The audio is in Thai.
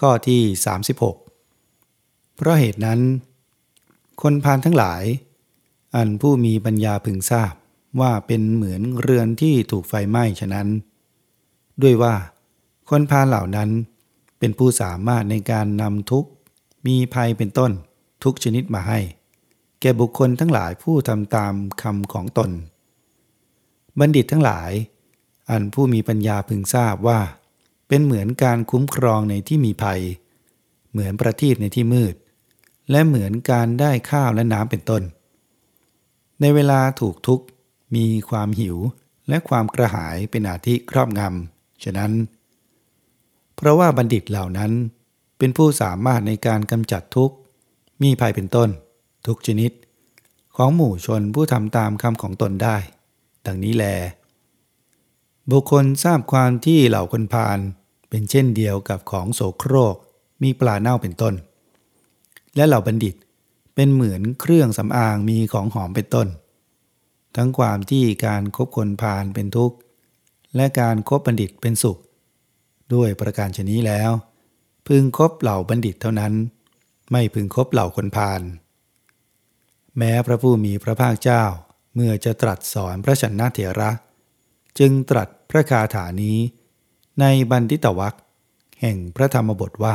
ข้อที่ 36 เพราะเหตุนั้น คนพาลทั้งหลาย อันผู้มีปัญญาพึงทราบว่าเป็นเหมือนเรือนที่ถูกไฟไหม้ฉะนั้น ด้วยว่า คนพาลเหล่านั้นเป็นผู้สามารถในการนำทุกมีภัยเป็นต้นทุกชนิดมาให้ แก่บุคคลทั้งหลายผู้ทำตามคำของตน บัณฑิตทั้งหลาย อันผู้มีปัญญาพึงทราบว่า เป็นเหมือนการคุ้มครองในที่มีภัย เหมือนประทีปในที่มืด และเหมือนการได้ข้าวและน้ำเป็นต้น ในเวลาถูกทุกข์ มีความหิวและความกระหายเป็นอาทิครอบงำ ฉะนั้น เพราะว่าบัณฑิตเหล่านั้นเป็นผู้สามารถในการกำจัดทุกข์ มีภัยเป็นต้น ทุกชนิด ของหมู่ชนผู้ทำตามคำของตนได้ ดังนี้แล บุคคลทราบความที่เหล่าคนพาลเป็นเช่นเดียวกับของโสโครก มีปลาเน่าเป็นต้น และเหล่าบัณฑิตเป็นเหมือนเครื่องสำอางมีของหอมเป็นต้น ทั้งความที่การครบคนพาลเป็นทุกข์ และการครบบัณฑิตเป็นสุข ด้วยประการชนี้แล้ว พึงคบเหล่าบัณฑิตเท่านั้น ไม่พึงคบเหล่าคนพาลแม้พระผู้มีพระภาคเจ้าเมื่อจะตรัสสอนพระชนนาเถระ จึงตรัส พระคาถานี้ ในบันทิตวักแห่งพระธรรมบทว่า